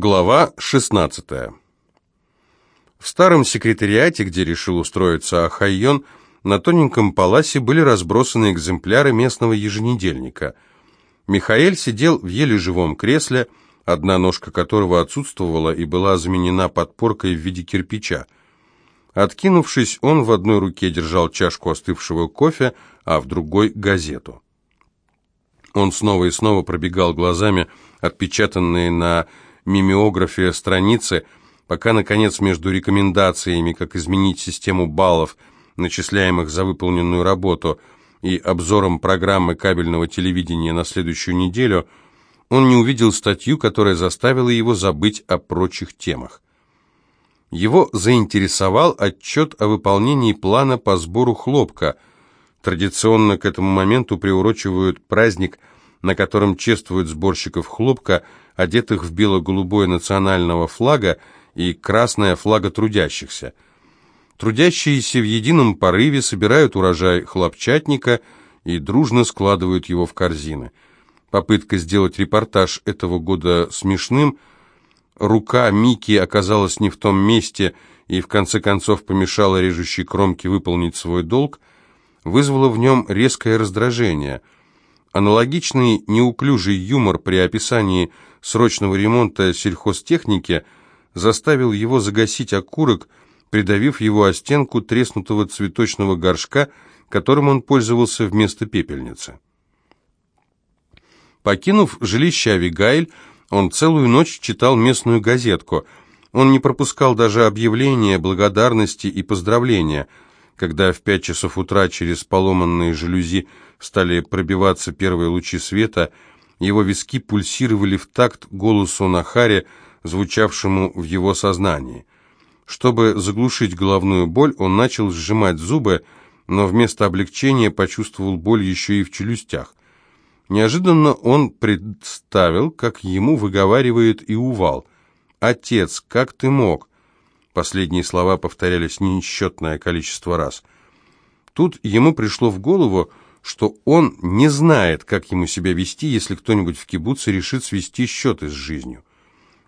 Глава 16. В старом секретариате, где решил устроиться Ахайон, на тоненьком паласе были разбросаны экземпляры местного еженедельника. Михаэль сидел в еле живом кресле, одна ножка которого отсутствовала и была заменена подпоркой в виде кирпича. Откинувшись, он в одной руке держал чашку остывшего кофе, а в другой — газету. Он снова и снова пробегал глазами отпечатанные на мимеография страницы, пока, наконец, между рекомендациями, как изменить систему баллов, начисляемых за выполненную работу, и обзором программы кабельного телевидения на следующую неделю, он не увидел статью, которая заставила его забыть о прочих темах. Его заинтересовал отчет о выполнении плана по сбору хлопка. Традиционно к этому моменту приурочивают праздник, на котором чествуют сборщиков хлопка – одетых в бело-голубое национального флага и красное флага трудящихся. Трудящиеся в едином порыве собирают урожай хлопчатника и дружно складывают его в корзины. Попытка сделать репортаж этого года смешным, рука Мики оказалась не в том месте и в конце концов помешала режущей кромке выполнить свой долг, вызвала в нем резкое раздражение – Аналогичный неуклюжий юмор при описании срочного ремонта сельхозтехники заставил его загасить окурок, придавив его о стенку треснутого цветочного горшка, которым он пользовался вместо пепельницы. Покинув жилище Авигайль, он целую ночь читал местную газетку. Он не пропускал даже объявления, благодарности и поздравления – когда в пять часов утра через поломанные жалюзи стали пробиваться первые лучи света, его виски пульсировали в такт голосу Нахари, звучавшему в его сознании. Чтобы заглушить головную боль, он начал сжимать зубы, но вместо облегчения почувствовал боль еще и в челюстях. Неожиданно он представил, как ему выговаривает и увал. «Отец, как ты мог? Последние слова повторялись несчетное количество раз. Тут ему пришло в голову, что он не знает, как ему себя вести, если кто-нибудь в кибуце решит свести счеты с жизнью.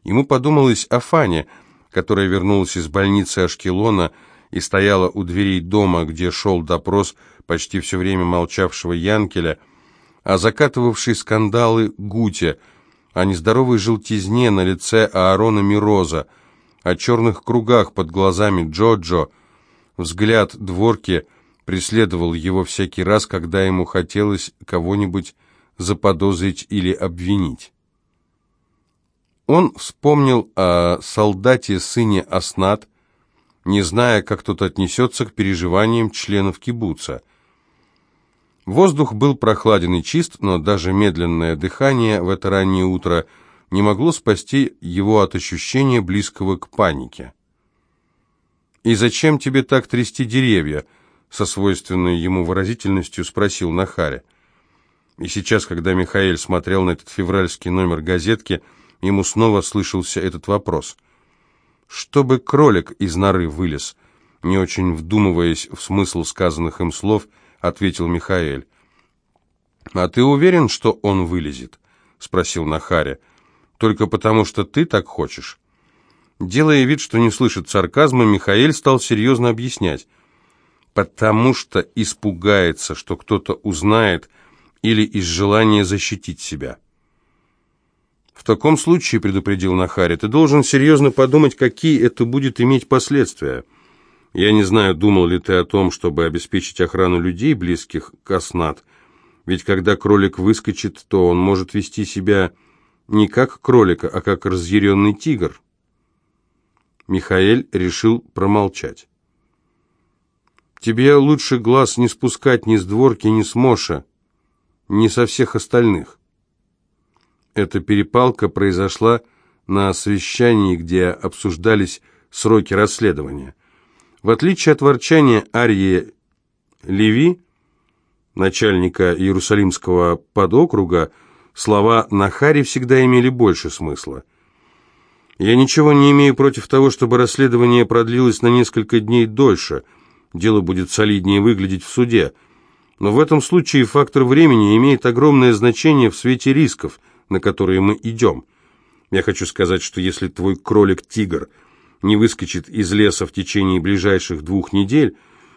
Ему подумалось о Фане, которая вернулась из больницы Ашкелона и стояла у дверей дома, где шел допрос почти все время молчавшего Янкеля, о закатывавшей скандалы Гуте, о нездоровой желтизне на лице Аарона Мироза, о черных кругах под глазами Джоджо. Взгляд дворки преследовал его всякий раз, когда ему хотелось кого-нибудь заподозрить или обвинить. Он вспомнил о солдате-сыне Аснат, не зная, как тот отнесется к переживаниям членов кибуца. Воздух был прохладен и чист, но даже медленное дыхание в это раннее утро – не могло спасти его от ощущения близкого к панике. «И зачем тебе так трясти деревья?» Со свойственной ему выразительностью спросил Нахаря. И сейчас, когда Михаил смотрел на этот февральский номер газетки, ему снова слышался этот вопрос. «Чтобы кролик из норы вылез», не очень вдумываясь в смысл сказанных им слов, ответил Михаил. «А ты уверен, что он вылезет?» — спросил Нахаря только потому, что ты так хочешь». Делая вид, что не слышит сарказма, Михаил стал серьезно объяснять. «Потому что испугается, что кто-то узнает, или из желания защитить себя». «В таком случае, — предупредил Нахари, — ты должен серьезно подумать, какие это будет иметь последствия. Я не знаю, думал ли ты о том, чтобы обеспечить охрану людей, близких к Аснат, ведь когда кролик выскочит, то он может вести себя не как кролика, а как разъяренный тигр. Михаэль решил промолчать. «Тебе лучше глаз не спускать ни с дворки, ни с Моша, ни со всех остальных». Эта перепалка произошла на совещании, где обсуждались сроки расследования. В отличие от ворчания Арьи Леви, начальника Иерусалимского подокруга, Слова Нахари всегда имели больше смысла. «Я ничего не имею против того, чтобы расследование продлилось на несколько дней дольше. Дело будет солиднее выглядеть в суде. Но в этом случае фактор времени имеет огромное значение в свете рисков, на которые мы идем. Я хочу сказать, что если твой кролик-тигр не выскочит из леса в течение ближайших двух недель,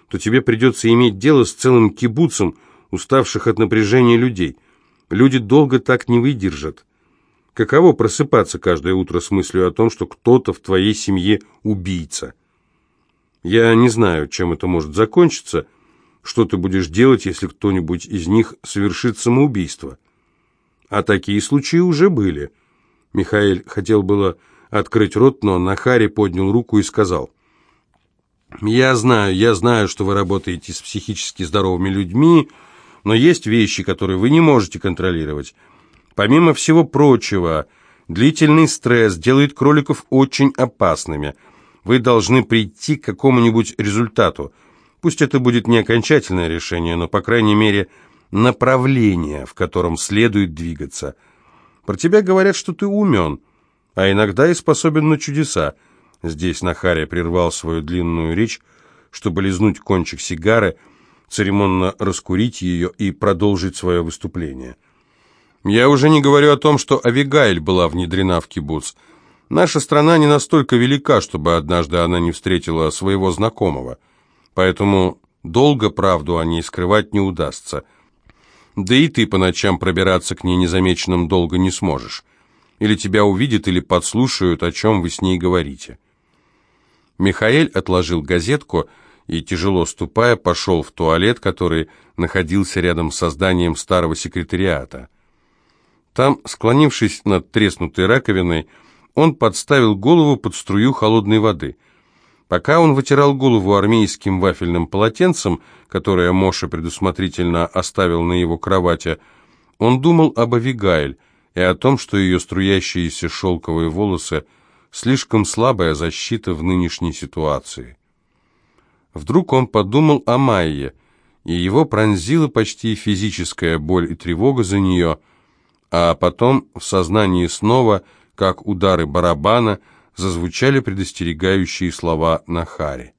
то тебе придется иметь дело с целым кибуцем уставших от напряжения людей. Люди долго так не выдержат. Каково просыпаться каждое утро с мыслью о том, что кто-то в твоей семье убийца? Я не знаю, чем это может закончиться. Что ты будешь делать, если кто-нибудь из них совершит самоубийство? А такие случаи уже были. Михаил хотел было открыть рот, но Нахари поднял руку и сказал, «Я знаю, я знаю, что вы работаете с психически здоровыми людьми, но есть вещи, которые вы не можете контролировать. Помимо всего прочего, длительный стресс делает кроликов очень опасными. Вы должны прийти к какому-нибудь результату. Пусть это будет не окончательное решение, но, по крайней мере, направление, в котором следует двигаться. Про тебя говорят, что ты умен, а иногда и способен на чудеса. Здесь Нахаря прервал свою длинную речь, чтобы лизнуть кончик сигары, церемонно раскурить ее и продолжить свое выступление. Я уже не говорю о том, что Авигайль была внедрена в кибуц. Наша страна не настолько велика, чтобы однажды она не встретила своего знакомого. Поэтому долго правду о ней скрывать не удастся. Да и ты по ночам пробираться к ней незамеченным долго не сможешь. Или тебя увидят, или подслушают, о чем вы с ней говорите. Михаэль отложил газетку и, тяжело ступая, пошел в туалет, который находился рядом с зданием старого секретариата. Там, склонившись над треснутой раковиной, он подставил голову под струю холодной воды. Пока он вытирал голову армейским вафельным полотенцем, которое Моша предусмотрительно оставил на его кровати, он думал об Авигайль и о том, что ее струящиеся шелковые волосы – слишком слабая защита в нынешней ситуации. Вдруг он подумал о Майе, и его пронзила почти физическая боль и тревога за нее – а потом в сознании снова, как удары барабана, зазвучали предостерегающие слова Нахари.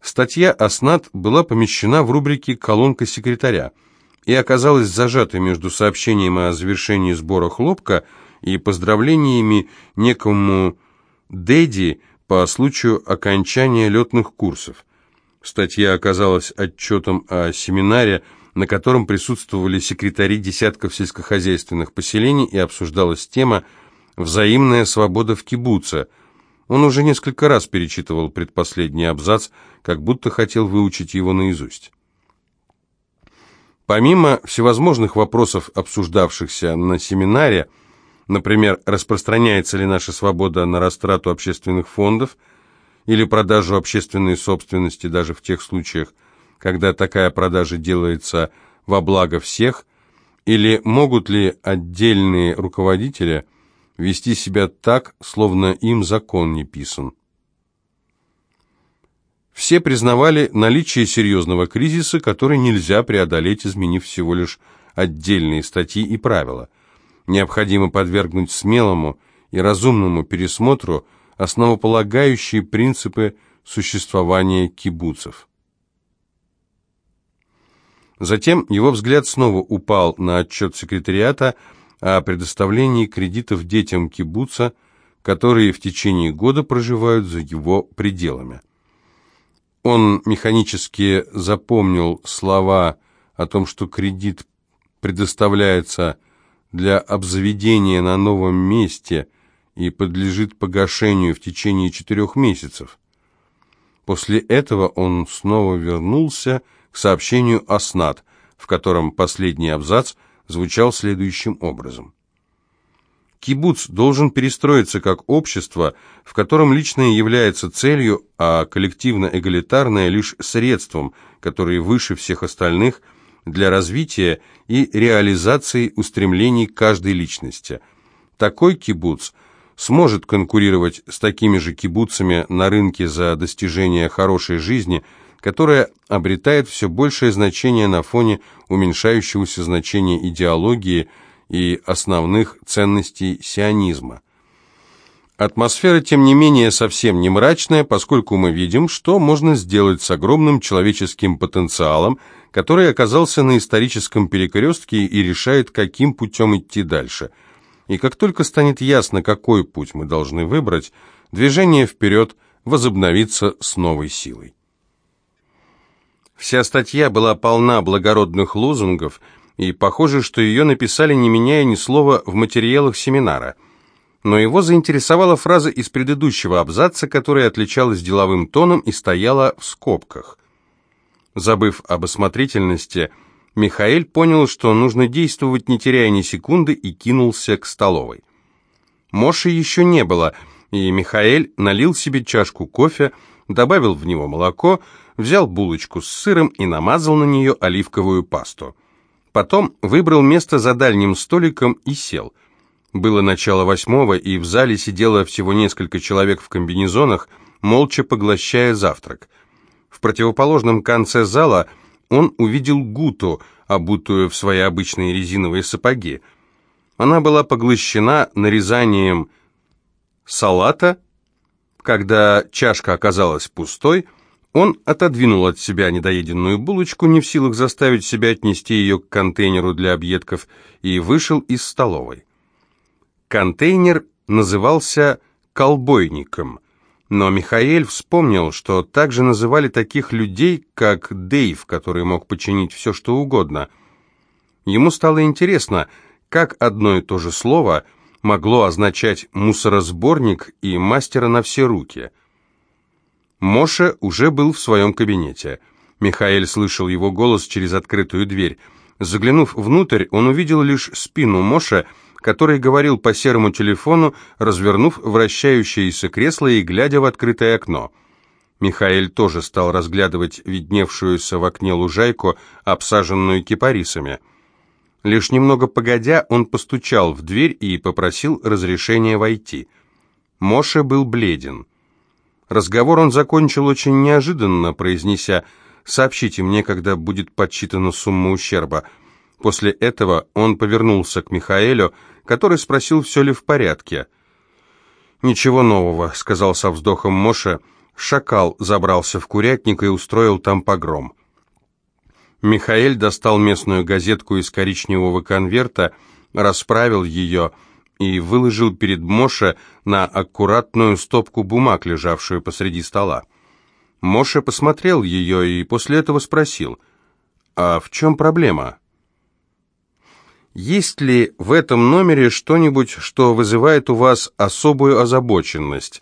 Статья «Оснат» была помещена в рубрике «Колонка секретаря» и оказалась зажатой между сообщением о завершении сбора хлопка и поздравлениями некому Дэдди по случаю окончания летных курсов. Статья оказалась отчетом о семинаре, на котором присутствовали секретари десятков сельскохозяйственных поселений и обсуждалась тема «Взаимная свобода в кибуце». Он уже несколько раз перечитывал предпоследний абзац, как будто хотел выучить его наизусть. Помимо всевозможных вопросов, обсуждавшихся на семинаре, например, распространяется ли наша свобода на растрату общественных фондов или продажу общественной собственности даже в тех случаях, когда такая продажа делается во благо всех, или могут ли отдельные руководители вести себя так, словно им закон не писан. Все признавали наличие серьезного кризиса, который нельзя преодолеть, изменив всего лишь отдельные статьи и правила. Необходимо подвергнуть смелому и разумному пересмотру основополагающие принципы существования кибуцев. Затем его взгляд снова упал на отчет секретариата о предоставлении кредитов детям кибуца, которые в течение года проживают за его пределами. Он механически запомнил слова о том, что кредит предоставляется для обзаведения на новом месте и подлежит погашению в течение четырех месяцев. После этого он снова вернулся сообщению «Оснат», в котором последний абзац звучал следующим образом. Кибуц должен перестроиться как общество, в котором личное является целью, а коллективно-эгалитарное лишь средством, которое выше всех остальных для развития и реализации устремлений каждой личности. Такой кибуц сможет конкурировать с такими же кибуцами на рынке за достижение хорошей жизни – которая обретает все большее значение на фоне уменьшающегося значения идеологии и основных ценностей сионизма. Атмосфера, тем не менее, совсем не мрачная, поскольку мы видим, что можно сделать с огромным человеческим потенциалом, который оказался на историческом перекрестке и решает, каким путем идти дальше. И как только станет ясно, какой путь мы должны выбрать, движение вперед возобновится с новой силой. Вся статья была полна благородных лозунгов, и похоже, что ее написали, не меняя ни слова в материалах семинара. Но его заинтересовала фраза из предыдущего абзаца, которая отличалась деловым тоном и стояла в скобках. Забыв об осмотрительности, Михаил понял, что нужно действовать, не теряя ни секунды, и кинулся к столовой. Моши еще не было, и Михаил налил себе чашку кофе, добавил в него молоко, взял булочку с сыром и намазал на нее оливковую пасту. Потом выбрал место за дальним столиком и сел. Было начало восьмого, и в зале сидело всего несколько человек в комбинезонах, молча поглощая завтрак. В противоположном конце зала – он увидел Гуту, обутую в свои обычные резиновые сапоги. Она была поглощена нарезанием салата. Когда чашка оказалась пустой, он отодвинул от себя недоеденную булочку, не в силах заставить себя отнести ее к контейнеру для объедков, и вышел из столовой. Контейнер назывался «колбойником», но Михаэль вспомнил, что также называли таких людей, как Дейв, который мог починить все, что угодно. Ему стало интересно, как одно и то же слово могло означать «мусоросборник» и «мастера на все руки». Моше уже был в своем кабинете. Михаэль слышал его голос через открытую дверь. Заглянув внутрь, он увидел лишь спину Моше, который говорил по серому телефону, развернув вращающееся кресло и глядя в открытое окно. Михаил тоже стал разглядывать видневшуюся в окне лужайку, обсаженную кипарисами. Лишь немного погодя, он постучал в дверь и попросил разрешения войти. Моше был бледен. Разговор он закончил очень неожиданно, произнеся «Сообщите мне, когда будет подсчитана сумма ущерба». После этого он повернулся к Михаэлю, который спросил, все ли в порядке. «Ничего нового», — сказал со вздохом Моша. «Шакал забрался в курятник и устроил там погром». Михаэль достал местную газетку из коричневого конверта, расправил ее и выложил перед Моше на аккуратную стопку бумаг, лежавшую посреди стола. Моше посмотрел ее и после этого спросил, «А в чем проблема?» Есть ли в этом номере что-нибудь, что вызывает у вас особую озабоченность?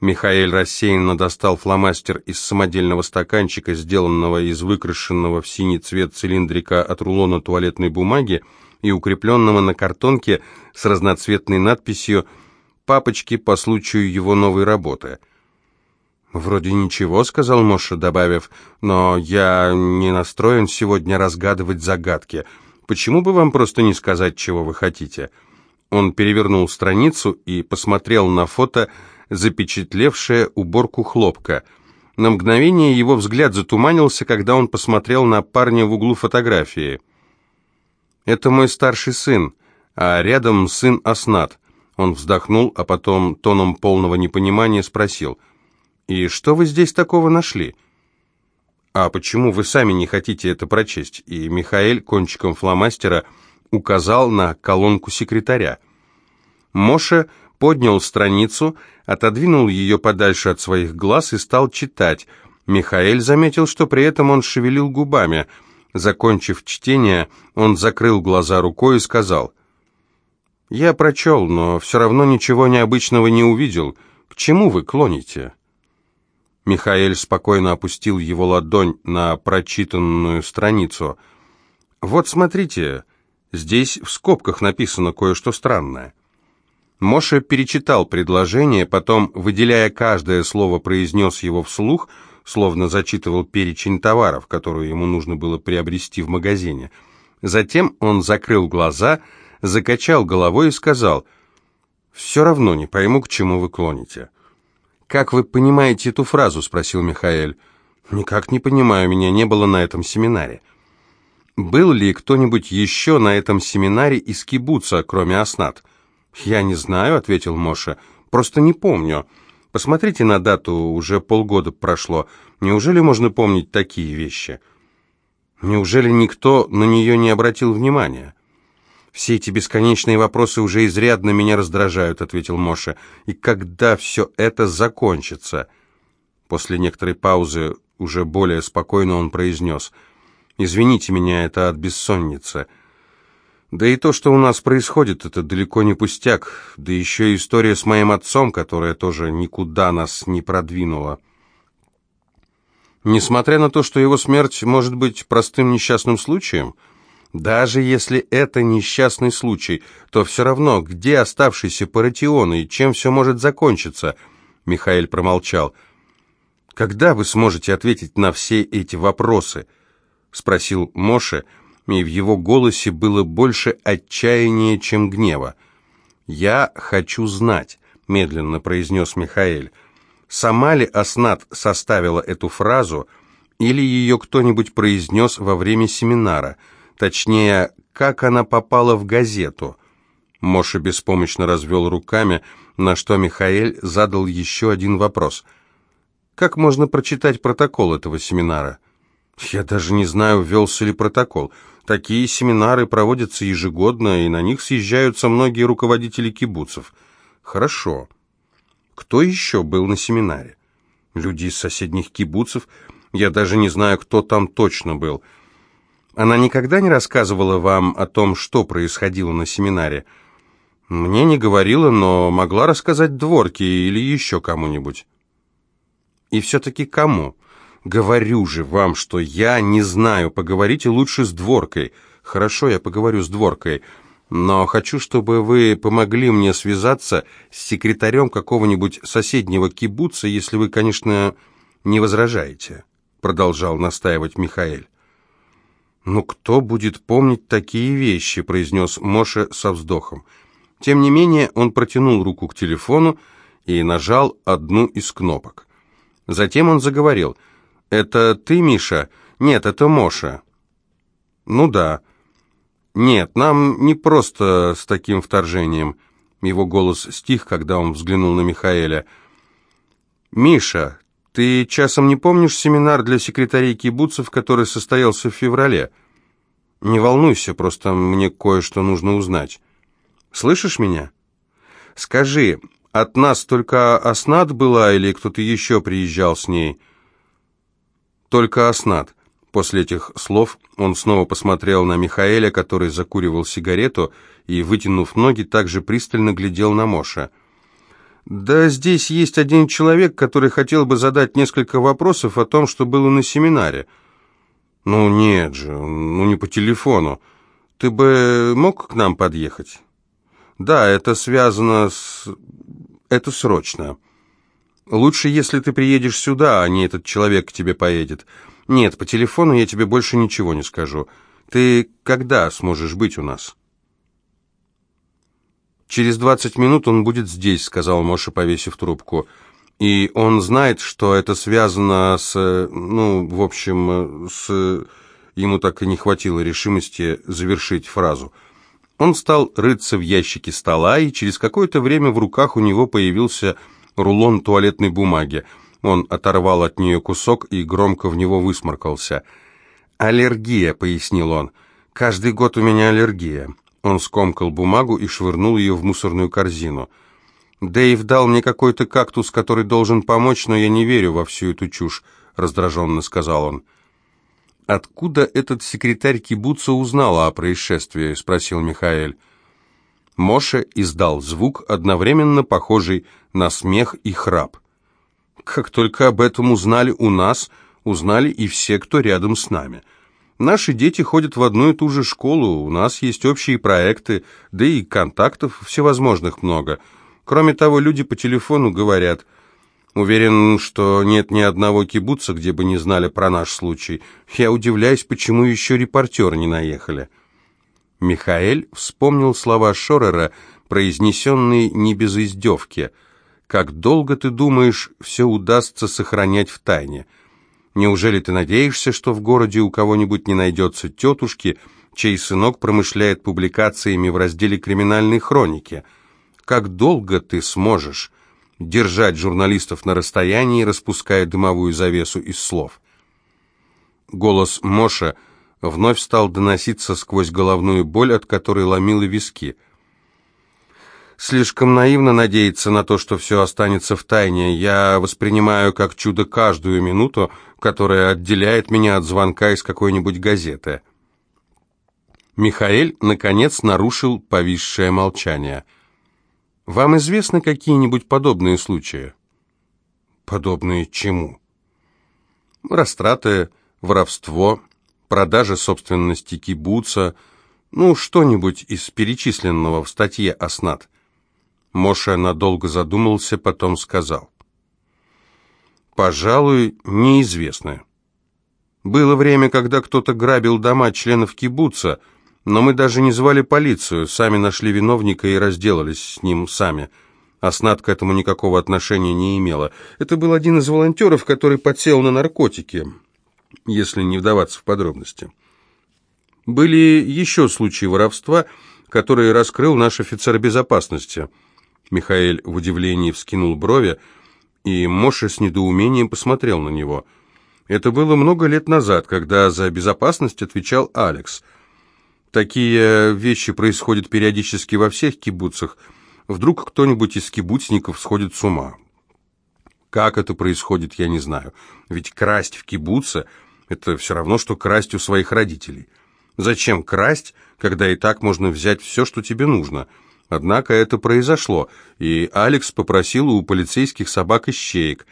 Михаил рассеянно достал фломастер из самодельного стаканчика, сделанного из выкрашенного в синий цвет цилиндрика от рулона туалетной бумаги и укрепленного на картонке с разноцветной надписью «Папочки по случаю его новой работы». «Вроде ничего», — сказал Моша, добавив, «но я не настроен сегодня разгадывать загадки». Почему бы вам просто не сказать, чего вы хотите?» Он перевернул страницу и посмотрел на фото, запечатлевшее уборку хлопка. На мгновение его взгляд затуманился, когда он посмотрел на парня в углу фотографии. «Это мой старший сын, а рядом сын Аснат». Он вздохнул, а потом тоном полного непонимания спросил, «И что вы здесь такого нашли?» «А почему вы сами не хотите это прочесть?» И Михаил кончиком фломастера указал на колонку секретаря. Моше поднял страницу, отодвинул ее подальше от своих глаз и стал читать. Михаил заметил, что при этом он шевелил губами. Закончив чтение, он закрыл глаза рукой и сказал, «Я прочел, но все равно ничего необычного не увидел. К чему вы клоните?» Михаил спокойно опустил его ладонь на прочитанную страницу. «Вот смотрите, здесь в скобках написано кое-что странное». Моша перечитал предложение, потом, выделяя каждое слово, произнес его вслух, словно зачитывал перечень товаров, которые ему нужно было приобрести в магазине. Затем он закрыл глаза, закачал головой и сказал, «Все равно не пойму, к чему вы клоните». «Как вы понимаете эту фразу?» – спросил Михаэль. «Никак не понимаю, меня не было на этом семинаре». «Был ли кто-нибудь еще на этом семинаре из кибуца, кроме Аснат?» «Я не знаю», — ответил Моша. «Просто не помню. Посмотрите на дату, уже полгода прошло. Неужели можно помнить такие вещи?» «Неужели никто на нее не обратил внимания?» «Все эти бесконечные вопросы уже изрядно меня раздражают», — ответил Моша. «И когда все это закончится?» После некоторой паузы уже более спокойно он произнес. «Извините меня, это от бессонницы. Да и то, что у нас происходит, это далеко не пустяк. Да еще история с моим отцом, которая тоже никуда нас не продвинула». Несмотря на то, что его смерть может быть простым несчастным случаем, даже если это несчастный случай, то все равно, где оставшийся Паратион и чем все может закончиться? Михаил промолчал. «Когда вы сможете ответить на все эти вопросы?» — спросил Моше, и в его голосе было больше отчаяния, чем гнева. «Я хочу знать», — медленно произнес Михаил. «Сама ли Аснат составила эту фразу, или ее кто-нибудь произнес во время семинара?» Точнее, как она попала в газету. Моша беспомощно развел руками, на что Михаил задал еще один вопрос. «Как можно прочитать протокол этого семинара?» «Я даже не знаю, ввелся ли протокол. Такие семинары проводятся ежегодно, и на них съезжаются многие руководители кибуцев». «Хорошо. Кто еще был на семинаре?» «Люди из соседних кибуцев. Я даже не знаю, кто там точно был». Она никогда не рассказывала вам о том, что происходило на семинаре? Мне не говорила, но могла рассказать дворке или еще кому-нибудь. И все-таки кому? Говорю же вам, что я не знаю, поговорите лучше с дворкой. Хорошо, я поговорю с дворкой, но хочу, чтобы вы помогли мне связаться с секретарем какого-нибудь соседнего кибуца, если вы, конечно, не возражаете, продолжал настаивать Михаил. «Ну кто будет помнить такие вещи?» – произнес Моше со вздохом. Тем не менее, он протянул руку к телефону и нажал одну из кнопок. Затем он заговорил. «Это ты, Миша?» «Нет, это Моша». «Ну да». «Нет, нам не просто с таким вторжением». Его голос стих, когда он взглянул на Михаэля. «Миша, ты часом не помнишь семинар для секретарей кибуцев, который состоялся в феврале? Не волнуйся, просто мне кое-что нужно узнать. Слышишь меня? Скажи, от нас только Аснат была или кто-то еще приезжал с ней? Только Аснат. После этих слов он снова посмотрел на Михаэля, который закуривал сигарету, и, вытянув ноги, также пристально глядел на Моша. «Да здесь есть один человек, который хотел бы задать несколько вопросов о том, что было на семинаре». «Ну нет же, ну не по телефону. Ты бы мог к нам подъехать?» «Да, это связано с... это срочно. Лучше, если ты приедешь сюда, а не этот человек к тебе поедет. Нет, по телефону я тебе больше ничего не скажу. Ты когда сможешь быть у нас?» «Через двадцать минут он будет здесь», — сказал Моша, повесив трубку. «И он знает, что это связано с... ну, в общем, с...» Ему так и не хватило решимости завершить фразу. Он стал рыться в ящике стола, и через какое-то время в руках у него появился рулон туалетной бумаги. Он оторвал от нее кусок и громко в него высморкался. «Аллергия», — пояснил он. «Каждый год у меня аллергия. Он скомкал бумагу и швырнул ее в мусорную корзину. «Дэйв дал мне какой-то кактус, который должен помочь, но я не верю во всю эту чушь», — раздраженно сказал он. «Откуда этот секретарь кибуца узнал о происшествии?» — спросил Михаэль. Моше издал звук, одновременно похожий на смех и храп. «Как только об этом узнали у нас, узнали и все, кто рядом с нами». Наши дети ходят в одну и ту же школу, у нас есть общие проекты, да и контактов всевозможных много. Кроме того, люди по телефону говорят. Уверен, что нет ни одного кибуца, где бы не знали про наш случай. Я удивляюсь, почему еще репортеры не наехали. Михаэль вспомнил слова Шорера, произнесенные не без издевки. «Как долго, ты думаешь, все удастся сохранять в тайне?» Неужели ты надеешься, что в городе у кого-нибудь не найдется тетушки, чей сынок промышляет публикациями в разделе криминальной хроники? Как долго ты сможешь держать журналистов на расстоянии, распуская дымовую завесу из слов? Голос Моша вновь стал доноситься сквозь головную боль, от которой ломило виски. Слишком наивно надеяться на то, что все останется в тайне. Я воспринимаю как чудо каждую минуту, которая отделяет меня от звонка из какой-нибудь газеты. Михаэль, наконец, нарушил повисшее молчание. «Вам известны какие-нибудь подобные случаи?» «Подобные чему?» «Растраты, воровство, продажа собственности кибуца, ну, что-нибудь из перечисленного в статье «Оснат». Моша надолго задумался, потом сказал. «Пожалуй, неизвестно. Было время, когда кто-то грабил дома членов кибуца, но мы даже не звали полицию, сами нашли виновника и разделались с ним сами. Оснат к этому никакого отношения не имела. Это был один из волонтеров, который подсел на наркотики, если не вдаваться в подробности. Были еще случаи воровства, которые раскрыл наш офицер безопасности – Михаил в удивлении вскинул брови, и Моша с недоумением посмотрел на него. Это было много лет назад, когда за безопасность отвечал Алекс. Такие вещи происходят периодически во всех кибуцах. Вдруг кто-нибудь из кибуцников сходит с ума. Как это происходит, я не знаю. Ведь красть в кибуце – это все равно, что красть у своих родителей. Зачем красть, когда и так можно взять все, что тебе нужно – Однако это произошло, и Алекс попросил у полицейских собак ищеек.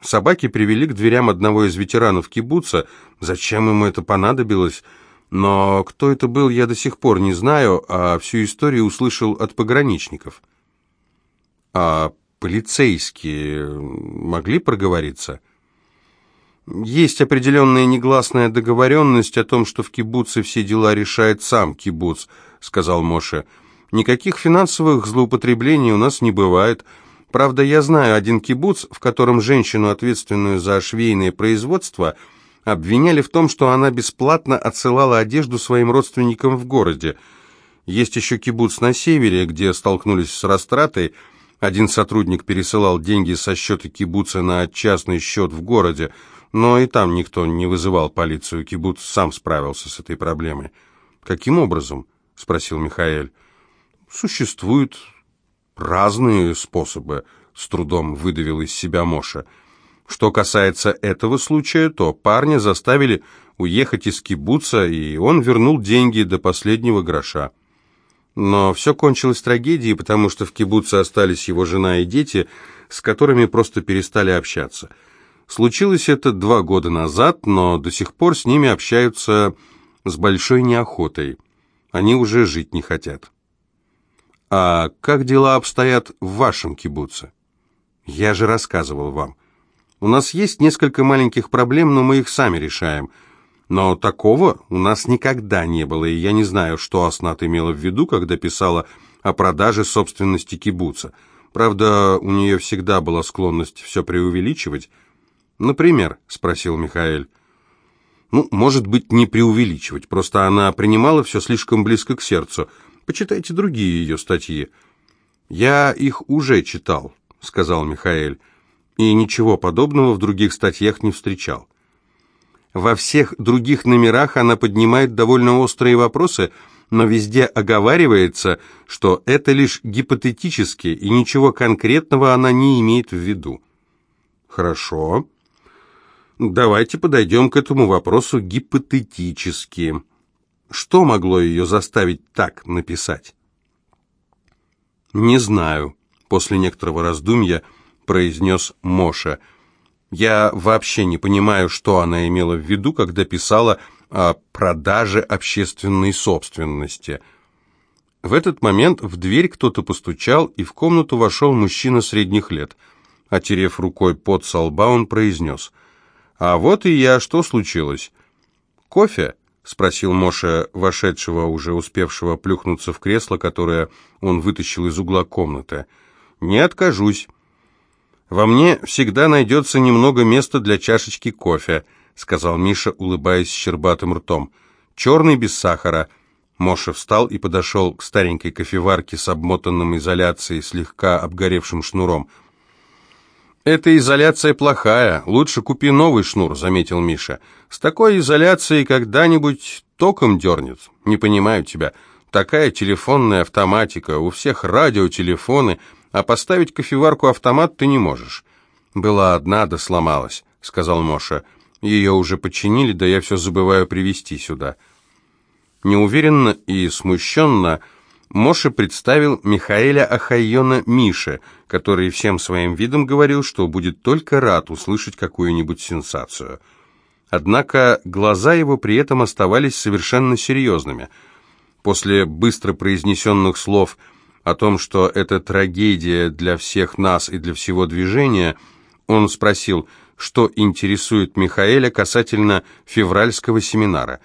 Собаки привели к дверям одного из ветеранов кибуца. Зачем ему это понадобилось? Но кто это был, я до сих пор не знаю, а всю историю услышал от пограничников. А полицейские могли проговориться? Есть определенная негласная договоренность о том, что в кибуце все дела решает сам кибуц, сказал Моше. Никаких финансовых злоупотреблений у нас не бывает. Правда, я знаю один кибуц, в котором женщину, ответственную за швейное производство, обвиняли в том, что она бесплатно отсылала одежду своим родственникам в городе. Есть еще кибуц на севере, где столкнулись с растратой. Один сотрудник пересылал деньги со счета кибуца на частный счет в городе, но и там никто не вызывал полицию. Кибуц сам справился с этой проблемой. «Каким образом?» — спросил Михаэль. Существуют разные способы, с трудом выдавил из себя Моша. Что касается этого случая, то парня заставили уехать из кибуца, и он вернул деньги до последнего гроша. Но все кончилось трагедией, потому что в кибуце остались его жена и дети, с которыми просто перестали общаться. Случилось это два года назад, но до сих пор с ними общаются с большой неохотой. Они уже жить не хотят. «А как дела обстоят в вашем кибуце?» «Я же рассказывал вам. У нас есть несколько маленьких проблем, но мы их сами решаем. Но такого у нас никогда не было, и я не знаю, что Аснат имела в виду, когда писала о продаже собственности кибуца. Правда, у нее всегда была склонность все преувеличивать. «Например?» — спросил Михаэль. «Ну, может быть, не преувеличивать, просто она принимала все слишком близко к сердцу». Почитайте другие ее статьи». «Я их уже читал», — сказал Михаэль, «и ничего подобного в других статьях не встречал. Во всех других номерах она поднимает довольно острые вопросы, но везде оговаривается, что это лишь гипотетически, и ничего конкретного она не имеет в виду». «Хорошо. Давайте подойдем к этому вопросу гипотетически». Что могло ее заставить так написать? «Не знаю», — после некоторого раздумья произнес Моша. «Я вообще не понимаю, что она имела в виду, когда писала о продаже общественной собственности». В этот момент в дверь кто-то постучал, и в комнату вошел мужчина средних лет. Отерев рукой под со лба, он произнес. «А вот и я. Что случилось?» «Кофе?» — спросил Моша, вошедшего, уже успевшего плюхнуться в кресло, которое он вытащил из угла комнаты. «Не откажусь. Во мне всегда найдется немного места для чашечки кофе», — сказал Миша, улыбаясь щербатым ртом. «Черный без сахара». Моша встал и подошел к старенькой кофеварке с обмотанным изоляцией, слегка обгоревшим шнуром. «Эта изоляция плохая. Лучше купи новый шнур», — заметил Миша. «С такой изоляцией когда-нибудь током дернет. Не понимаю тебя. Такая телефонная автоматика, у всех радиотелефоны, а поставить кофеварку-автомат ты не можешь. Была одна, да сломалась, сказал Моша. Ее уже починили, да я все забываю привезти сюда. Неуверенно и смущенно Моше представил Михаэля Ахайона Мише, который всем своим видом говорил, что будет только рад услышать какую-нибудь сенсацию. Однако глаза его при этом оставались совершенно серьезными. После быстро произнесенных слов о том, что это трагедия для всех нас и для всего движения, он спросил, что интересует Михаэля касательно февральского семинара.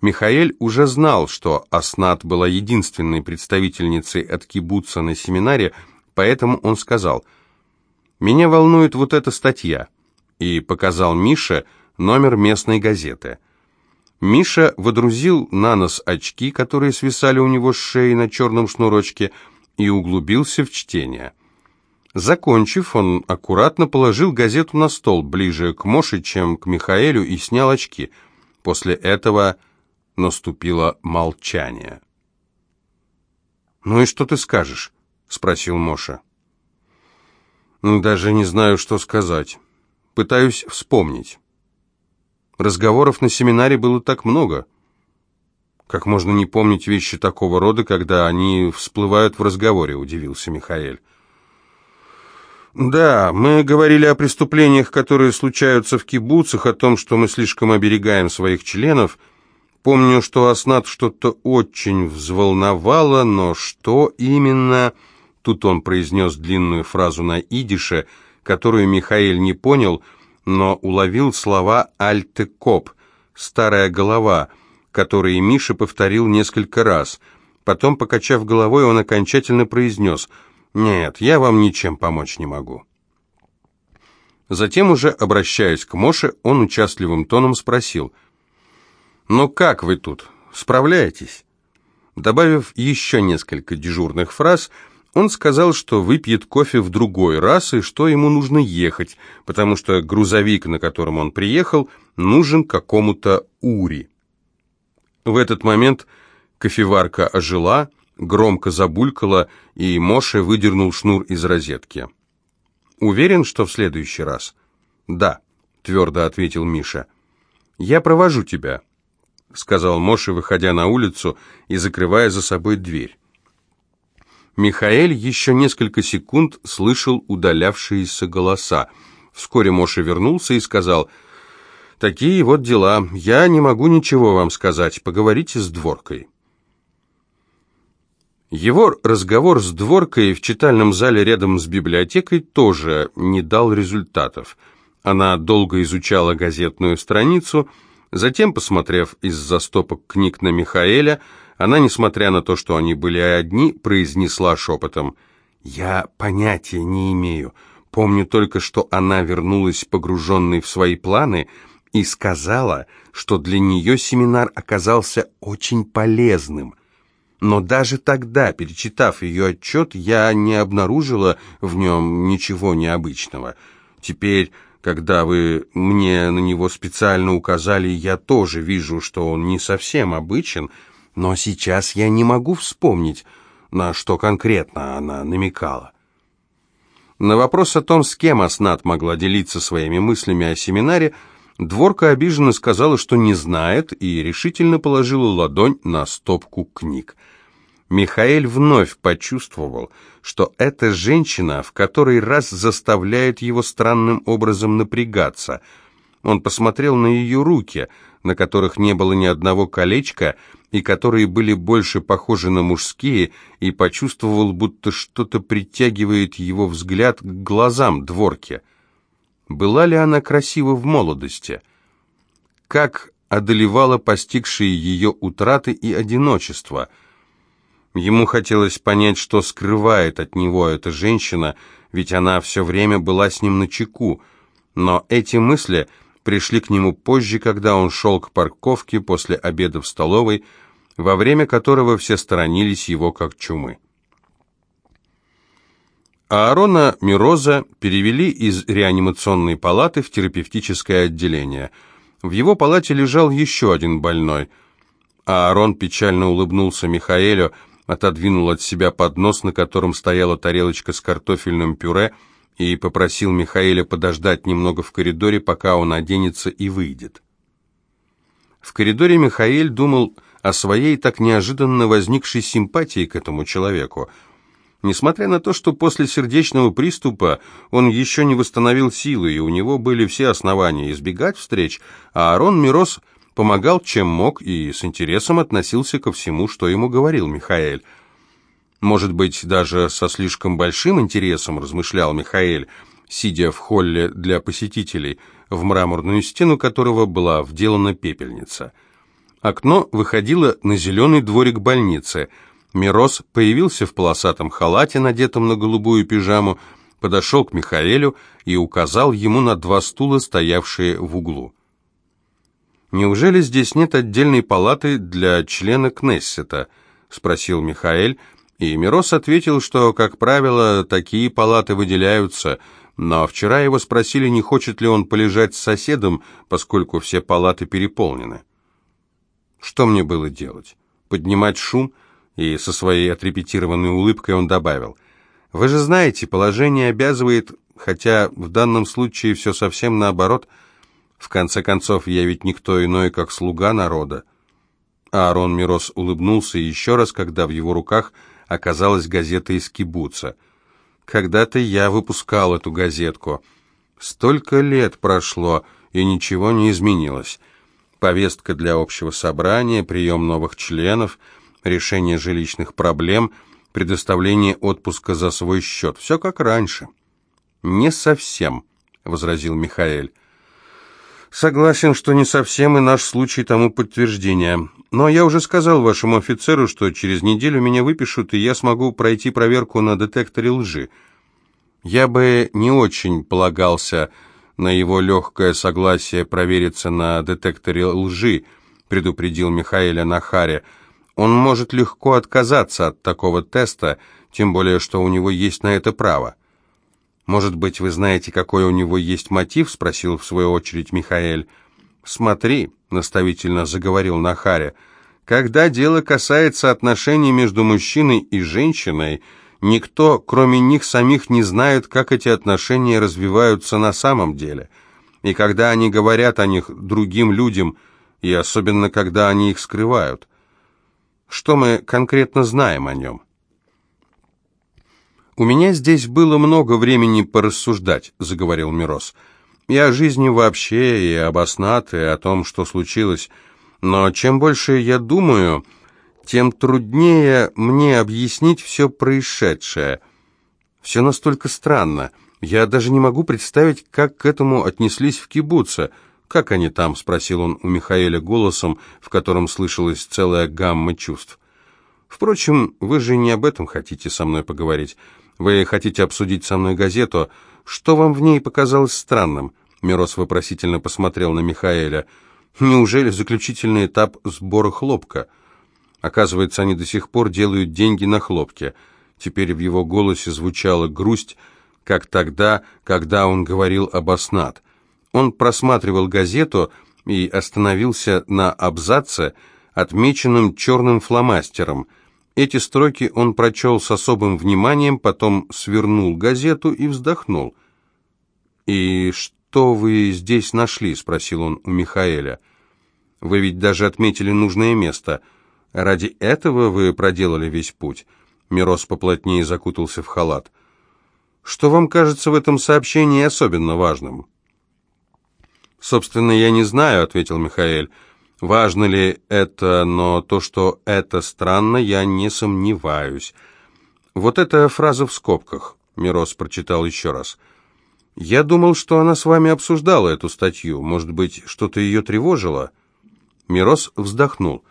Михаэль уже знал, что Аснат была единственной представительницей от кибуца на семинаре, поэтому он сказал, «Меня волнует вот эта статья», и показал Мише номер местной газеты. Миша водрузил на нос очки, которые свисали у него с шеи на черном шнурочке, и углубился в чтение. Закончив, он аккуратно положил газету на стол, ближе к Моше, чем к Михаэлю, и снял очки. После этого наступило молчание. «Ну и что ты скажешь?» — спросил Моша. «Даже не знаю, что сказать. Пытаюсь вспомнить. Разговоров на семинаре было так много. Как можно не помнить вещи такого рода, когда они всплывают в разговоре?» — удивился Михаэль. «Да, мы говорили о преступлениях, которые случаются в кибуцах, о том, что мы слишком оберегаем своих членов. Помню, что Аснат что-то очень взволновало, но что именно...» Тут он произнес длинную фразу на идише, которую Михаил не понял, но уловил слова «альтекоп» — «старая голова», которые Миша повторил несколько раз. Потом, покачав головой, он окончательно произнес — «Нет, я вам ничем помочь не могу». Затем, уже обращаясь к Моше, он участливым тоном спросил, «Ну как вы тут? Справляетесь?» Добавив еще несколько дежурных фраз, он сказал, что выпьет кофе в другой раз и что ему нужно ехать, потому что грузовик, на котором он приехал, нужен какому-то Ури. В этот момент кофеварка ожила, громко забулькало, и Моше выдернул шнур из розетки. «Уверен, что в следующий раз?» «Да», — твердо ответил Миша. «Я провожу тебя», — сказал Моше, выходя на улицу и закрывая за собой дверь. Михаэль еще несколько секунд слышал удалявшиеся голоса. Вскоре Моше вернулся и сказал, «Такие вот дела. Я не могу ничего вам сказать. Поговорите с дворкой». Его разговор с дворкой в читальном зале рядом с библиотекой тоже не дал результатов. Она долго изучала газетную страницу, затем, посмотрев из-за стопок книг на Михаэля, она, несмотря на то, что они были одни, произнесла шепотом «Я понятия не имею. Помню только, что она вернулась погруженной в свои планы и сказала, что для нее семинар оказался очень полезным. Но даже тогда, перечитав ее отчет, я не обнаружила в нем ничего необычного. Теперь, когда вы мне на него специально указали, я тоже вижу, что он не совсем обычен, но сейчас я не могу вспомнить, на что конкретно она намекала. На вопрос о том, с кем Аснат могла делиться своими мыслями о семинаре, Дворка обиженно сказала, что не знает, и решительно положила ладонь на стопку книг. Михаэль вновь почувствовал, что эта женщина в который раз заставляет его странным образом напрягаться. Он посмотрел на ее руки, на которых не было ни одного колечка, и которые были больше похожи на мужские, и почувствовал, будто что-то притягивает его взгляд к глазам дворки. Была ли она красива в молодости? Как одолевала постигшие ее утраты и одиночество – Ему хотелось понять, что скрывает от него эта женщина, ведь она все время была с ним на чеку. Но эти мысли пришли к нему позже, когда он шел к парковке после обеда в столовой, во время которого все сторонились его как чумы. Аарона Мироза перевели из реанимационной палаты в терапевтическое отделение. В его палате лежал еще один больной – Аарон печально улыбнулся Михаэлю, отодвинул от себя поднос, на котором стояла тарелочка с картофельным пюре, и попросил Михаэля подождать немного в коридоре, пока он оденется и выйдет. В коридоре Михаэль думал о своей так неожиданно возникшей симпатии к этому человеку. Несмотря на то, что после сердечного приступа он еще не восстановил силы, и у него были все основания избегать встреч, а Аарон Мирос помогал чем мог и с интересом относился ко всему, что ему говорил Михаэль. Может быть, даже со слишком большим интересом, размышлял Михаэль, сидя в холле для посетителей, в мраморную стену которого была вделана пепельница. Окно выходило на зеленый дворик больницы. Мирос появился в полосатом халате, надетом на голубую пижаму, подошел к Михаэлю и указал ему на два стула, стоявшие в углу. «Неужели здесь нет отдельной палаты для члена Кнессета?» — спросил Михаэль, и Мирос ответил, что, как правило, такие палаты выделяются, но вчера его спросили, не хочет ли он полежать с соседом, поскольку все палаты переполнены. Что мне было делать? Поднимать шум? И со своей отрепетированной улыбкой он добавил, «Вы же знаете, положение обязывает, хотя в данном случае все совсем наоборот. В конце концов, я ведь никто иной, как слуга народа». Аарон Мирос улыбнулся еще раз, когда в его руках – оказалась газета из кибуца. Когда-то я выпускал эту газетку. Столько лет прошло, и ничего не изменилось. Повестка для общего собрания, прием новых членов, решение жилищных проблем, предоставление отпуска за свой счет. Все как раньше. «Не совсем», — возразил Михаэль. Согласен, что не совсем и наш случай тому подтверждение. Но я уже сказал вашему офицеру, что через неделю меня выпишут, и я смогу пройти проверку на детекторе лжи. Я бы не очень полагался на его легкое согласие провериться на детекторе лжи, предупредил Михаэля Нахаре. Он может легко отказаться от такого теста, тем более, что у него есть на это право. «Может быть, вы знаете, какой у него есть мотив?» — спросил в свою очередь Михаэль. «Смотри», — наставительно заговорил Нахаря, — «когда дело касается отношений между мужчиной и женщиной, никто, кроме них самих, не знает, как эти отношения развиваются на самом деле. И когда они говорят о них другим людям, и особенно когда они их скрывают. Что мы конкретно знаем о нем?» «У меня здесь было много времени порассуждать», — заговорил Мирос. «И о жизни вообще, и об Аснат, и о том, что случилось. Но чем больше я думаю, тем труднее мне объяснить все происшедшее. Все настолько странно. Я даже не могу представить, как к этому отнеслись в кибуце. «Как они там?» — спросил он у Михаэля голосом, в котором слышалась целая гамма чувств. «Впрочем, вы же не об этом хотите со мной поговорить. Вы хотите обсудить со мной газету? Что вам в ней показалось странным?» Мирос вопросительно посмотрел на Михаэля. «Неужели заключительный этап сбора хлопка?» Оказывается, они до сих пор делают деньги на хлопке. Теперь в его голосе звучала грусть, как тогда, когда он говорил об Аснат. Он просматривал газету и остановился на абзаце, отмеченном черным фломастером – эти строки он прочел с особым вниманием, потом свернул газету и вздохнул. «И что вы здесь нашли?» — спросил он у Михаэля. «Вы ведь даже отметили нужное место. Ради этого вы проделали весь путь?» Мирос поплотнее закутался в халат. «Что вам кажется в этом сообщении особенно важным?» «Собственно, я не знаю», — ответил Михаэль. Важно ли это, но то, что это странно, я не сомневаюсь. Вот эта фраза в скобках, Мирос прочитал еще раз. Я думал, что она с вами обсуждала эту статью. Может быть, что-то ее тревожило? Мирос вздохнул.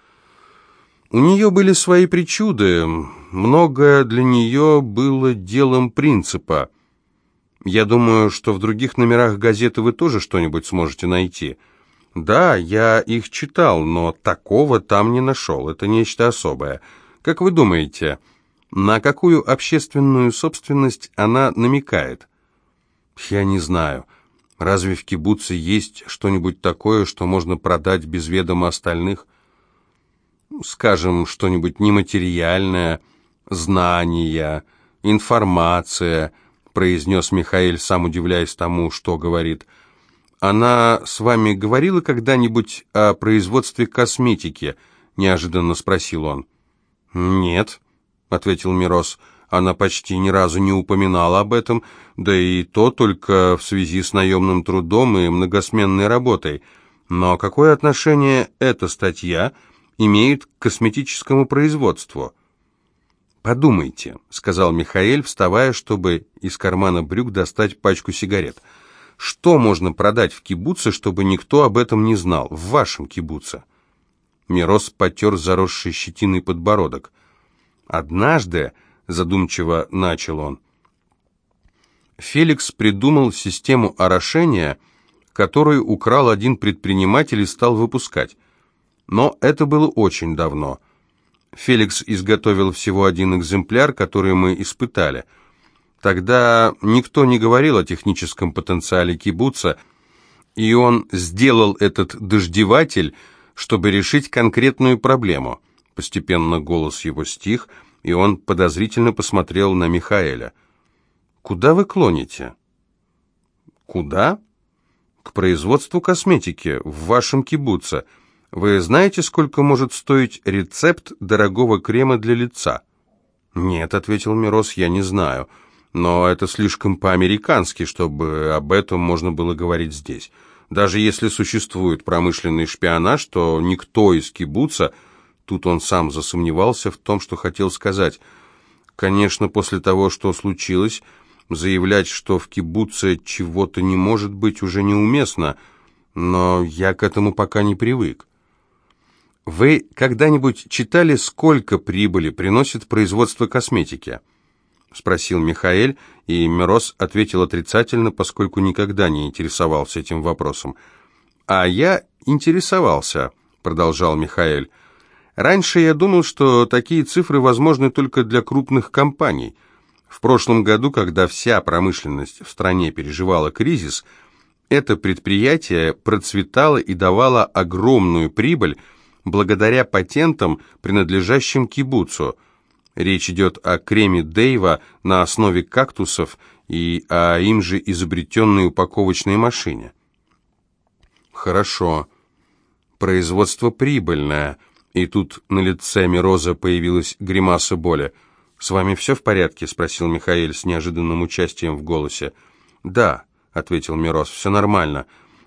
У нее были свои причуды. Многое для нее было делом принципа. Я думаю, что в других номерах газеты вы тоже что-нибудь сможете найти. «Да, я их читал, но такого там не нашел. Это нечто особое. Как вы думаете, на какую общественную собственность она намекает?» «Я не знаю. Разве в кибуце есть что-нибудь такое, что можно продать без ведома остальных?» скажем, что-нибудь нематериальное, знания, информация, произнес Михаил, сам удивляясь тому, что говорит. Она с вами говорила когда-нибудь о производстве косметики? неожиданно спросил он. Нет, ответил Мирос. Она почти ни разу не упоминала об этом, да и то только в связи с наемным трудом и многосменной работой. Но какое отношение эта статья имеет к косметическому производству? «Подумайте», — сказал Михаил, вставая, чтобы из кармана брюк достать пачку сигарет. «Что можно продать в кибуце, чтобы никто об этом не знал, в вашем кибуце?» Мирос потер заросший щетиной подбородок. «Однажды», — задумчиво начал он, — Феликс придумал систему орошения, которую украл один предприниматель и стал выпускать. Но это было очень давно — Феликс изготовил всего один экземпляр, который мы испытали. Тогда никто не говорил о техническом потенциале кибуца, и он сделал этот дождеватель, чтобы решить конкретную проблему. Постепенно голос его стих, и он подозрительно посмотрел на Михаэля. «Куда вы клоните?» «Куда?» «К производству косметики в вашем кибуце». Вы знаете, сколько может стоить рецепт дорогого крема для лица? Нет, ответил Мирос, я не знаю. Но это слишком по-американски, чтобы об этом можно было говорить здесь. Даже если существует промышленный шпионаж, то никто из кибуца, тут он сам засомневался в том, что хотел сказать. Конечно, после того, что случилось, заявлять, что в кибуце чего-то не может быть, уже неуместно, но я к этому пока не привык. Вы когда-нибудь читали, сколько прибыли приносит производство косметики? Спросил Михаэль, и Мирос ответил отрицательно, поскольку никогда не интересовался этим вопросом. «А я интересовался», — продолжал Михаэль. «Раньше я думал, что такие цифры возможны только для крупных компаний. В прошлом году, когда вся промышленность в стране переживала кризис, это предприятие процветало и давало огромную прибыль, благодаря патентам, принадлежащим кибуцу. Речь идет о креме Дейва на основе кактусов и о им же изобретенной упаковочной машине. Хорошо. Производство прибыльное. И тут на лице Мироза появилась гримаса боли. «С вами все в порядке?» — спросил Михаил с неожиданным участием в голосе. «Да», — ответил Мироз, — «все нормально.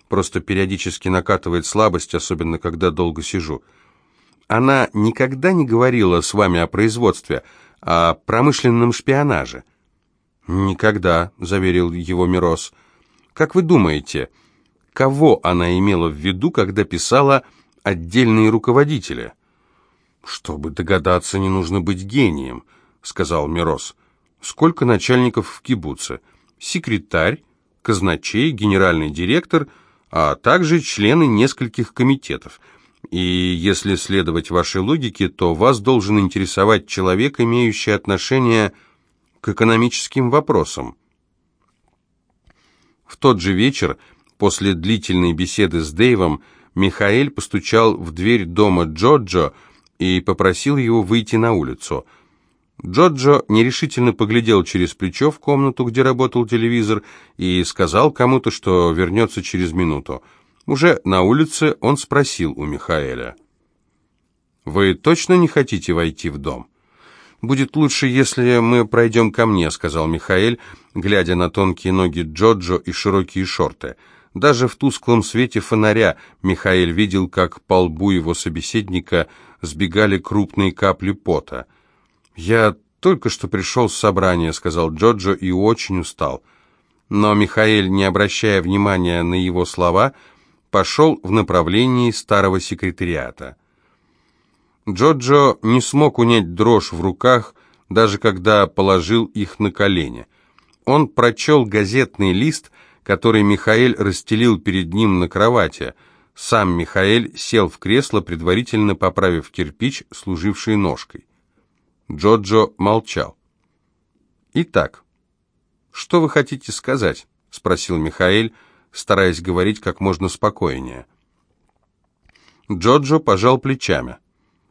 Просто периодически накатывает слабость, особенно когда долго сижу. Она никогда не говорила с вами о производстве, о промышленном шпионаже. Никогда, заверил его Мирос. Как вы думаете, кого она имела в виду, когда писала отдельные руководители? Чтобы догадаться, не нужно быть гением, сказал Мирос. Сколько начальников в кибуце? Секретарь, казначей, генеральный директор – а также члены нескольких комитетов. И если следовать вашей логике, то вас должен интересовать человек, имеющий отношение к экономическим вопросам. В тот же вечер, после длительной беседы с Дэйвом, Михаэль постучал в дверь дома Джоджо и попросил его выйти на улицу – Джоджо нерешительно поглядел через плечо в комнату, где работал телевизор, и сказал кому-то, что вернется через минуту. Уже на улице он спросил у Михаэля. «Вы точно не хотите войти в дом?» «Будет лучше, если мы пройдем ко мне», — сказал Михаэль, глядя на тонкие ноги Джоджо и широкие шорты. Даже в тусклом свете фонаря Михаэль видел, как по лбу его собеседника сбегали крупные капли пота — «Я только что пришел с собрания», — сказал Джоджо, и очень устал. Но Михаил, не обращая внимания на его слова, пошел в направлении старого секретариата. Джоджо не смог унять дрожь в руках, даже когда положил их на колени. Он прочел газетный лист, который Михаил расстелил перед ним на кровати. Сам Михаил сел в кресло, предварительно поправив кирпич, служивший ножкой. Джоджо молчал. «Итак, что вы хотите сказать?» — спросил Михаил, стараясь говорить как можно спокойнее. Джоджо пожал плечами.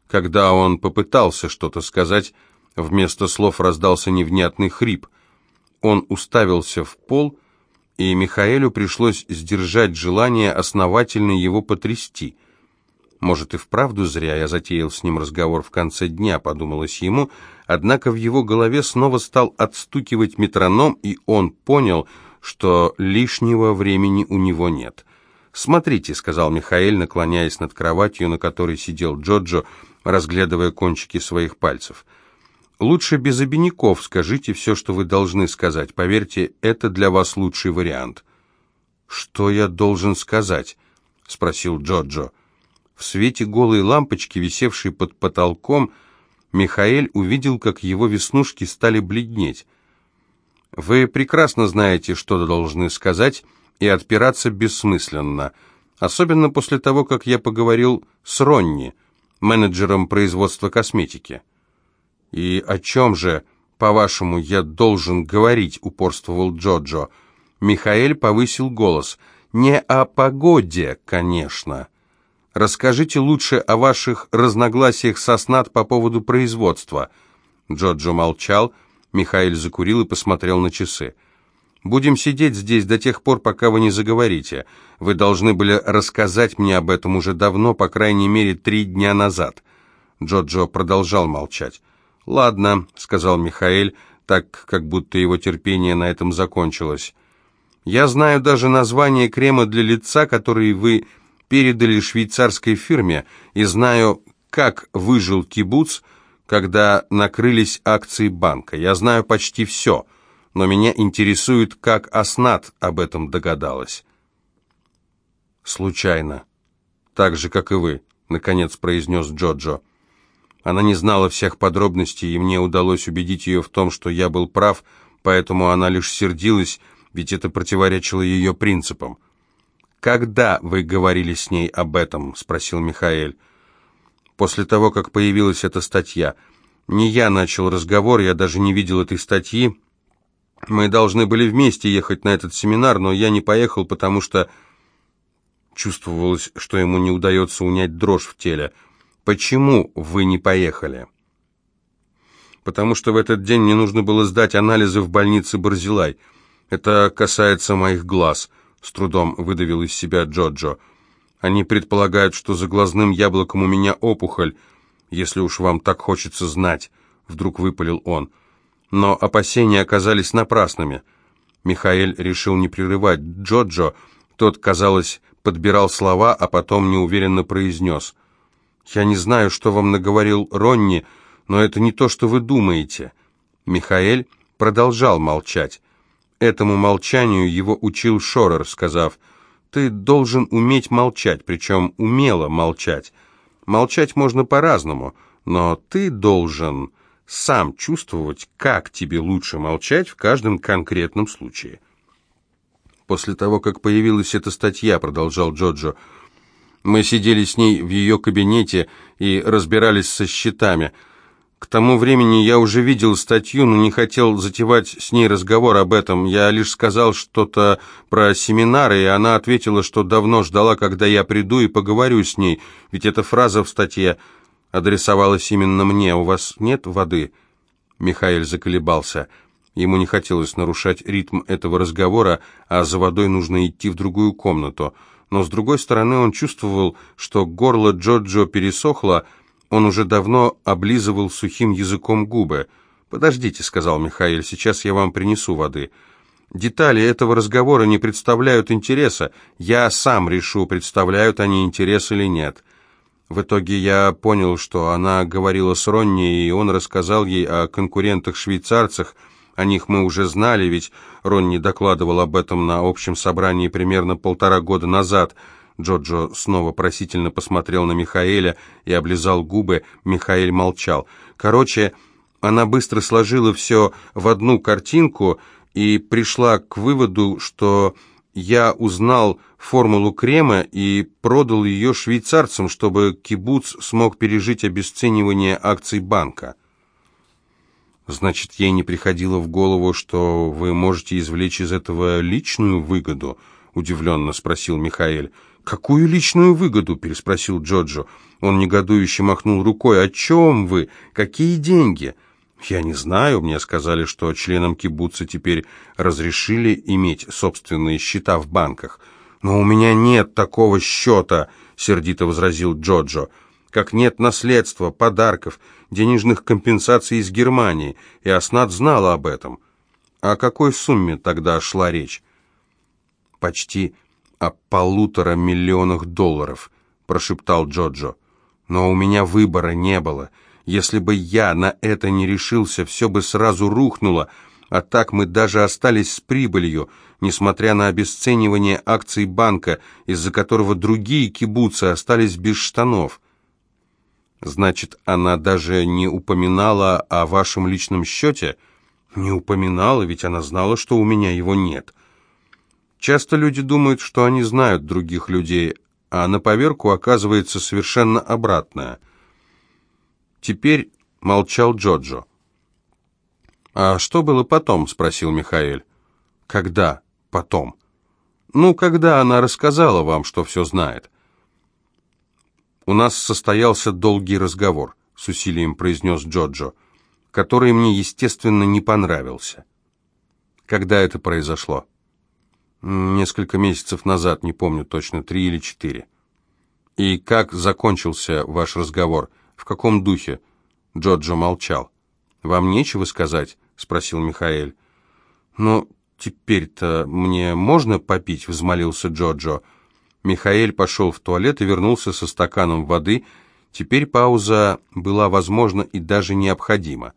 Когда он попытался что-то сказать, вместо слов раздался невнятный хрип. Он уставился в пол, и Михаэлю пришлось сдержать желание основательно его потрясти. «Может, и вправду зря я затеял с ним разговор в конце дня», — подумалось ему, однако в его голове снова стал отстукивать метроном, и он понял, что лишнего времени у него нет. «Смотрите», — сказал Михаэль, наклоняясь над кроватью, на которой сидел Джоджо, разглядывая кончики своих пальцев. «Лучше без обиняков скажите все, что вы должны сказать. Поверьте, это для вас лучший вариант». «Что я должен сказать?» — спросил Джоджо. В свете голой лампочки, висевшей под потолком, Михаэль увидел, как его веснушки стали бледнеть. «Вы прекрасно знаете, что должны сказать, и отпираться бессмысленно, особенно после того, как я поговорил с Ронни, менеджером производства косметики». «И о чем же, по-вашему, я должен говорить?» — упорствовал Джоджо. Михаэль повысил голос. «Не о погоде, конечно». Расскажите лучше о ваших разногласиях со СНАТ по поводу производства». Джоджо молчал, Михаил закурил и посмотрел на часы. «Будем сидеть здесь до тех пор, пока вы не заговорите. Вы должны были рассказать мне об этом уже давно, по крайней мере, три дня назад». Джоджо продолжал молчать. «Ладно», — сказал Михаил, так, как будто его терпение на этом закончилось. «Я знаю даже название крема для лица, который вы передали швейцарской фирме и знаю, как выжил кибуц, когда накрылись акции банка. Я знаю почти все, но меня интересует, как Аснат об этом догадалась. «Случайно. Так же, как и вы», — наконец произнес Джоджо. Она не знала всех подробностей, и мне удалось убедить ее в том, что я был прав, поэтому она лишь сердилась, ведь это противоречило ее принципам. «Когда вы говорили с ней об этом?» — спросил Михаэль. «После того, как появилась эта статья. Не я начал разговор, я даже не видел этой статьи. Мы должны были вместе ехать на этот семинар, но я не поехал, потому что...» Чувствовалось, что ему не удается унять дрожь в теле. «Почему вы не поехали?» «Потому что в этот день мне нужно было сдать анализы в больнице Барзилай. Это касается моих глаз». — с трудом выдавил из себя Джоджо. «Они предполагают, что за глазным яблоком у меня опухоль, если уж вам так хочется знать», — вдруг выпалил он. Но опасения оказались напрасными. Михаэль решил не прерывать Джоджо. Тот, казалось, подбирал слова, а потом неуверенно произнес. «Я не знаю, что вам наговорил Ронни, но это не то, что вы думаете». Михаэль продолжал молчать. Этому молчанию его учил Шорер, сказав, «Ты должен уметь молчать, причем умело молчать. Молчать можно по-разному, но ты должен сам чувствовать, как тебе лучше молчать в каждом конкретном случае». После того, как появилась эта статья, продолжал Джоджо, мы сидели с ней в ее кабинете и разбирались со счетами – к тому времени я уже видел статью, но не хотел затевать с ней разговор об этом. Я лишь сказал что-то про семинары, и она ответила, что давно ждала, когда я приду и поговорю с ней, ведь эта фраза в статье адресовалась именно мне. «У вас нет воды?» Михаил заколебался. Ему не хотелось нарушать ритм этого разговора, а за водой нужно идти в другую комнату. Но, с другой стороны, он чувствовал, что горло Джоджо пересохло, он уже давно облизывал сухим языком губы. «Подождите», — сказал Михаил, — «сейчас я вам принесу воды». «Детали этого разговора не представляют интереса. Я сам решу, представляют они интерес или нет». В итоге я понял, что она говорила с Ронни, и он рассказал ей о конкурентах-швейцарцах. О них мы уже знали, ведь Ронни докладывал об этом на общем собрании примерно полтора года назад — Джоджо снова просительно посмотрел на Михаэля и облизал губы. Михаэль молчал. Короче, она быстро сложила все в одну картинку и пришла к выводу, что я узнал формулу крема и продал ее швейцарцам, чтобы кибуц смог пережить обесценивание акций банка. Значит, ей не приходило в голову, что вы можете извлечь из этого личную выгоду, удивленно спросил Михаэль. «Какую личную выгоду?» – переспросил Джоджо. Он негодующе махнул рукой. «О чем вы? Какие деньги?» «Я не знаю. Мне сказали, что членам кибуца теперь разрешили иметь собственные счета в банках». «Но у меня нет такого счета», — сердито возразил Джоджо. «Как нет наследства, подарков, денежных компенсаций из Германии, и Аснат знала об этом». «О какой сумме тогда шла речь?» «Почти о полутора миллионах долларов», — прошептал Джоджо. «Но у меня выбора не было. Если бы я на это не решился, все бы сразу рухнуло, а так мы даже остались с прибылью, несмотря на обесценивание акций банка, из-за которого другие кибуцы остались без штанов». «Значит, она даже не упоминала о вашем личном счете?» Не упоминала, ведь она знала, что у меня его нет. Часто люди думают, что они знают других людей, а на поверку оказывается совершенно обратное. Теперь молчал Джоджо. «А что было потом?» — спросил Михаэль. «Когда потом?» «Ну, когда она рассказала вам, что все знает». «У нас состоялся долгий разговор», — с усилием произнес Джоджо который мне, естественно, не понравился. Когда это произошло? Несколько месяцев назад, не помню точно, три или четыре. И как закончился ваш разговор? В каком духе? Джоджо молчал. Вам нечего сказать? Спросил Михаэль. Ну, теперь-то мне можно попить? Взмолился Джоджо. Михаэль пошел в туалет и вернулся со стаканом воды. Теперь пауза была возможна и даже необходима.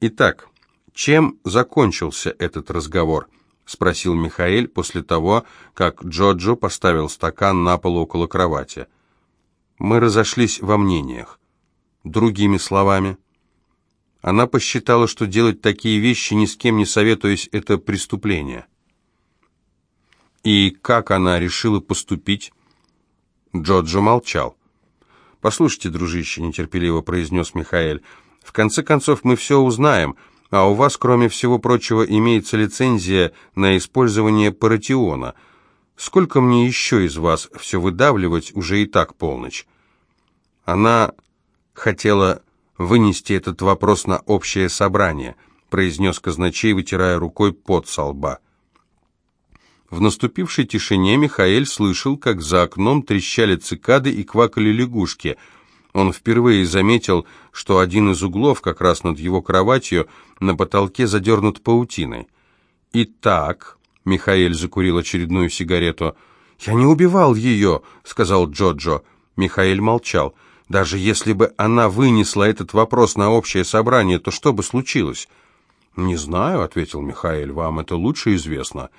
«Итак, чем закончился этот разговор?» — спросил Михаэль после того, как Джоджо поставил стакан на пол около кровати. «Мы разошлись во мнениях. Другими словами...» Она посчитала, что делать такие вещи, ни с кем не советуясь, это преступление. И как она решила поступить? Джоджо молчал. «Послушайте, дружище», — нетерпеливо произнес Михаэль, — в конце концов, мы все узнаем, а у вас, кроме всего прочего, имеется лицензия на использование паратиона. Сколько мне еще из вас все выдавливать, уже и так полночь?» Она хотела вынести этот вопрос на общее собрание, произнес казначей, вытирая рукой пот со лба. В наступившей тишине Михаэль слышал, как за окном трещали цикады и квакали лягушки – он впервые заметил, что один из углов, как раз над его кроватью, на потолке задернут паутиной. «Итак», — Михаэль закурил очередную сигарету, — «Я не убивал ее», — сказал Джоджо. Михаэль молчал. «Даже если бы она вынесла этот вопрос на общее собрание, то что бы случилось?» «Не знаю», — ответил Михаэль, — «вам это лучше известно».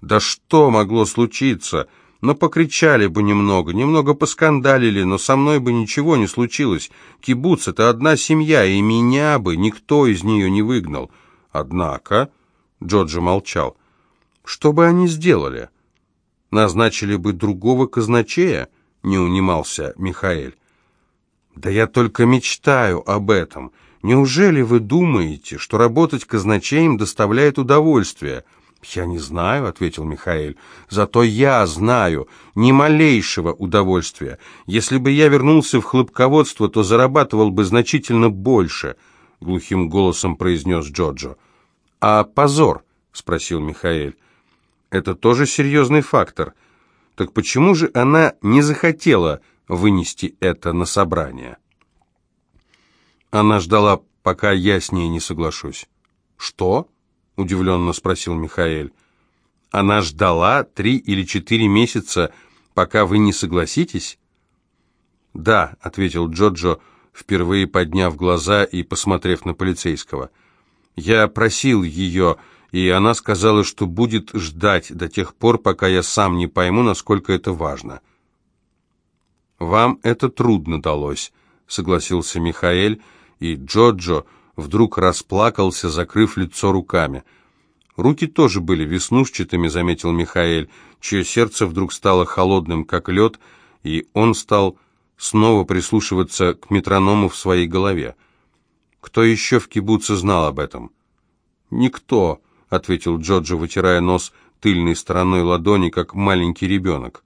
«Да что могло случиться?» Но покричали бы немного, немного поскандалили, но со мной бы ничего не случилось. Кибуц — это одна семья, и меня бы никто из нее не выгнал. Однако, — Джорджи молчал, — что бы они сделали? Назначили бы другого казначея? Не унимался Михаэль. Да я только мечтаю об этом. Неужели вы думаете, что работать казначеем доставляет удовольствие — «Я не знаю», — ответил Михаил. «Зато я знаю. Ни малейшего удовольствия. Если бы я вернулся в хлопководство, то зарабатывал бы значительно больше», — глухим голосом произнес Джоджо. «А позор?» — спросил Михаил. «Это тоже серьезный фактор. Так почему же она не захотела вынести это на собрание?» Она ждала, пока я с ней не соглашусь. «Что?» Удивленно спросил Михаэль. Она ждала три или четыре месяца, пока вы не согласитесь? Да, ответил Джоджо, впервые подняв глаза и посмотрев на полицейского. Я просил ее, и она сказала, что будет ждать до тех пор, пока я сам не пойму, насколько это важно. Вам это трудно далось, согласился Михаэль, и Джоджо вдруг расплакался, закрыв лицо руками. Руки тоже были веснушчатыми, заметил Михаэль, чье сердце вдруг стало холодным, как лед, и он стал снова прислушиваться к метроному в своей голове. Кто еще в кибуце знал об этом? «Никто», — ответил Джоджо, вытирая нос тыльной стороной ладони, как маленький ребенок.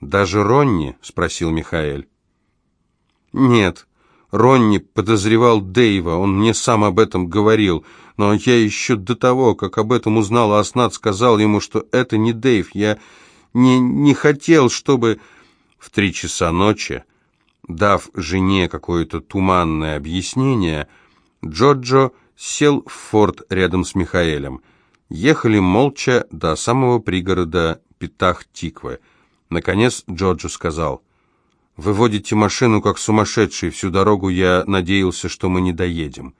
«Даже Ронни?» — спросил Михаэль. Нет, Ронни подозревал Дэйва, он мне сам об этом говорил, но я еще до того, как об этом узнал, Аснат сказал ему, что это не Дэйв. Я не, не хотел, чтобы... В три часа ночи, дав жене какое-то туманное объяснение, Джоджо сел в форт рядом с Михаэлем. Ехали молча до самого пригорода Питах-Тиквы. Наконец Джоджо сказал, «Вы водите машину как сумасшедший, всю дорогу я надеялся, что мы не доедем».